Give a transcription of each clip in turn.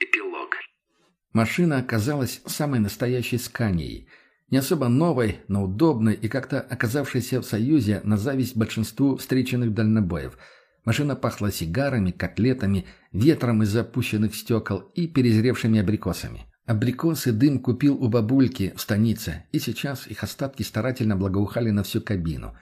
Эпилог. Машина оказалась самой настоящей «Сканией». Не особо новой, но удобной и как-то оказавшейся в Союзе на зависть большинству встреченных дальнобоев. Машина пахла сигарами, котлетами, ветром из запущенных стекол и перезревшими абрикосами. Абрикосы дым купил у бабульки в станице, и сейчас их остатки старательно благоухали на всю кабину.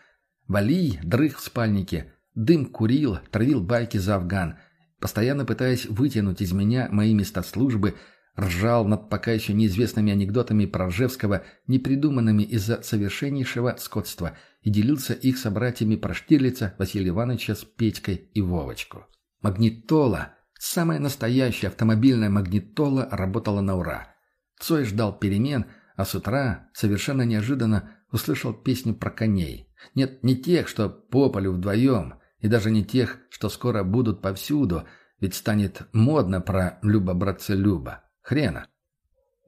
Валий дрых в спальнике, дым курил, травил байки за афган – постоянно пытаясь вытянуть из меня мои места службы, ржал над пока еще неизвестными анекдотами про Ржевского, непридуманными из-за совершеннейшего скотства, и делился их собратьями про Штирлица, Василия Ивановича с Петькой и Вовочку. Магнитола, самая настоящая автомобильная магнитола, работала на ура. Цой ждал перемен, а с утра, совершенно неожиданно, услышал песню про коней. Нет, не тех, что по полю вдвоем – и даже не тех, что скоро будут повсюду, ведь станет модно про «люба-братца-люба». Хрена.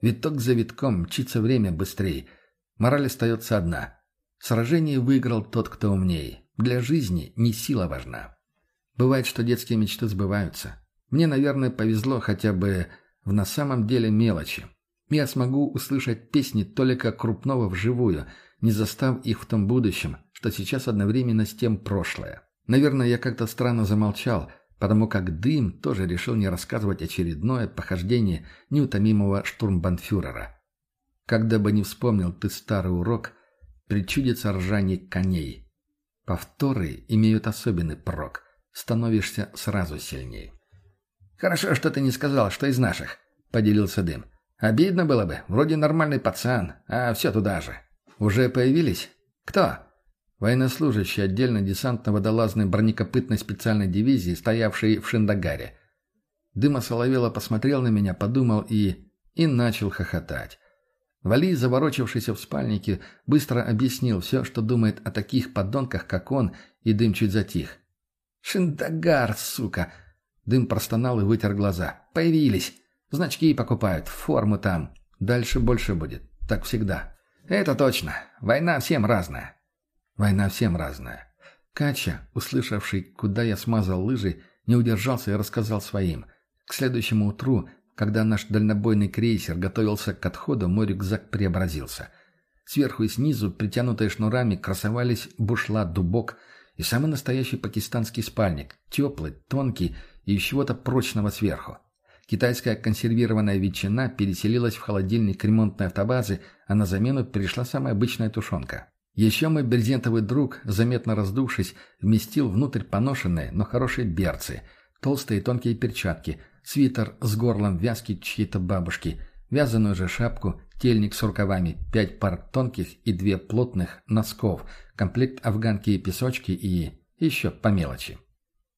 Виток за витком мчится время быстрее. Мораль остается одна. Сражение выиграл тот, кто умней. Для жизни не сила важна. Бывает, что детские мечты сбываются. Мне, наверное, повезло хотя бы в на самом деле мелочи. Я смогу услышать песни только Крупного вживую, не застав их в том будущем, что сейчас одновременно с тем прошлое. Наверное, я как-то странно замолчал, потому как Дым тоже решил не рассказывать очередное похождение неутомимого штурмбанфюрера. Когда бы не вспомнил ты старый урок, причудится ржание коней. Повторы имеют особенный прок. Становишься сразу сильнее. «Хорошо, что ты не сказал, что из наших», — поделился Дым. «Обидно было бы. Вроде нормальный пацан, а все туда же». «Уже появились?» «Кто?» военнослужащий отдельно-десантно-водолазной бронекопытной специальной дивизии, стоявшей в Шиндагаре. Дыма Соловела посмотрел на меня, подумал и... и начал хохотать. Вали, заворочившийся в спальнике, быстро объяснил все, что думает о таких подонках, как он, и Дым чуть затих. «Шиндагар, сука!» Дым простонал и вытер глаза. «Появились! Значки покупают, форму там. Дальше больше будет. Так всегда». «Это точно. Война всем разная. Война всем разная. Кача, услышавший, куда я смазал лыжи, не удержался и рассказал своим. К следующему утру, когда наш дальнобойный крейсер готовился к отходу, мой рюкзак преобразился. Сверху и снизу, притянутые шнурами, красовались бушла, дубок и самый настоящий пакистанский спальник, теплый, тонкий и из чего-то прочного сверху. Китайская консервированная ветчина переселилась в холодильник ремонтной автобазы, а на замену пришла самая обычная тушенка. Еще мой брезентовый друг, заметно раздувшись, вместил внутрь поношенные, но хорошие берцы, толстые тонкие перчатки, свитер с горлом вязки чьей-то бабушки, вязаную же шапку, тельник с рукавами, пять пар тонких и две плотных носков, комплект афганки и песочки и еще по мелочи.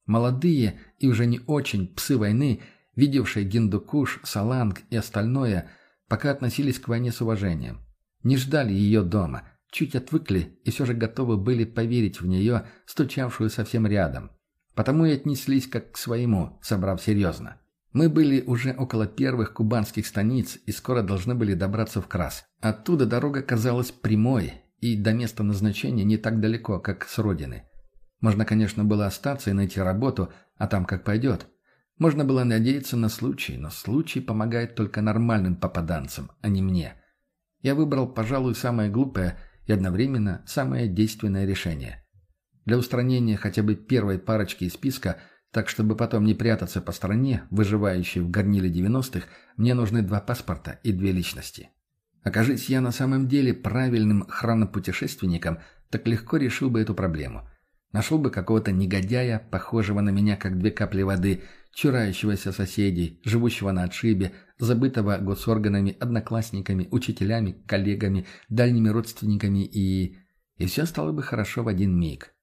Молодые и уже не очень псы войны, видевшие Гиндукуш, Саланг и остальное, пока относились к войне с уважением. Не ждали ее дома – чуть отвыкли и все же готовы были поверить в нее, стучавшую совсем рядом. Потому и отнеслись как к своему, собрав серьезно. Мы были уже около первых кубанских станиц и скоро должны были добраться в Крас. Оттуда дорога казалась прямой и до места назначения не так далеко, как с родины. Можно, конечно, было остаться и найти работу, а там как пойдет. Можно было надеяться на случай, но случай помогает только нормальным попаданцам, а не мне. Я выбрал, пожалуй, самое глупое – и одновременно самое действенное решение. Для устранения хотя бы первой парочки из списка, так чтобы потом не прятаться по стране, выживающей в горниле 90-х, мне нужны два паспорта и две личности. Окажись я на самом деле правильным хронопутешественником, так легко решил бы эту проблему. Нашел бы какого-то негодяя, похожего на меня как две капли воды, чурающегося соседей, живущего на отшибе, забытого госорганами, одноклассниками, учителями, коллегами, дальними родственниками и... И все стало бы хорошо в один миг.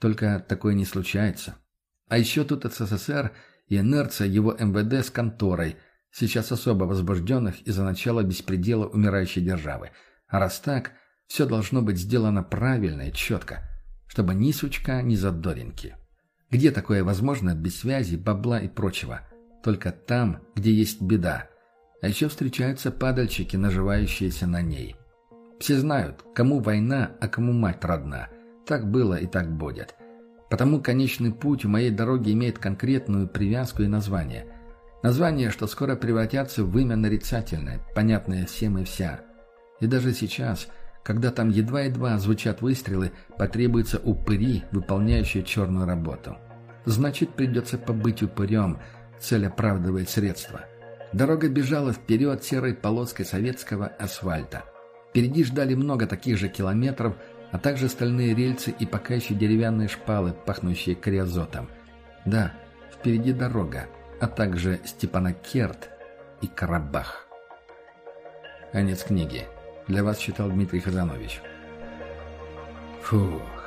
Только такое не случается. А еще тут от СССР и инерция его МВД с конторой, сейчас особо возбужденных из-за начала беспредела умирающей державы. А раз так, все должно быть сделано правильно и четко, чтобы ни сучка, ни задоринки. Где такое возможно без связи, бабла и прочего? Только там, где есть беда – а еще встречаются падальщики, наживающиеся на ней. Все знают, кому война, а кому мать родна. Так было и так будет. Потому конечный путь в моей дороге имеет конкретную привязку и название. Название, что скоро превратятся в имя нарицательное, понятное всем и вся. И даже сейчас, когда там едва-едва звучат выстрелы, потребуется упыри, выполняющие черную работу. Значит, придется побыть упырем, цель оправдывает средства. Дорога бежала вперед серой полоской советского асфальта. Впереди ждали много таких же километров, а также стальные рельсы и пока еще деревянные шпалы, пахнущие криозотом. Да, впереди дорога, а также Степанакерт и Карабах. Конец книги. Для вас читал Дмитрий Хазанович. Фух.